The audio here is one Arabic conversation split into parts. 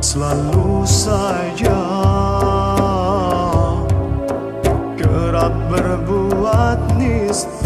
Selalu saja kerap berbuat nista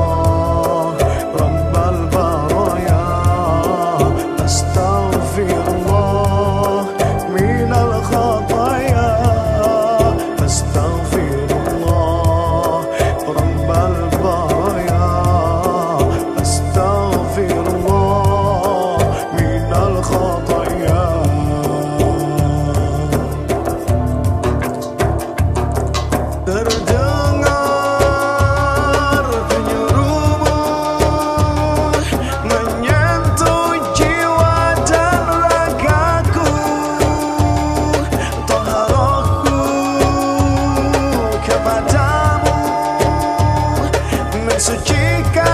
peço dicas.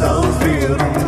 those feelings.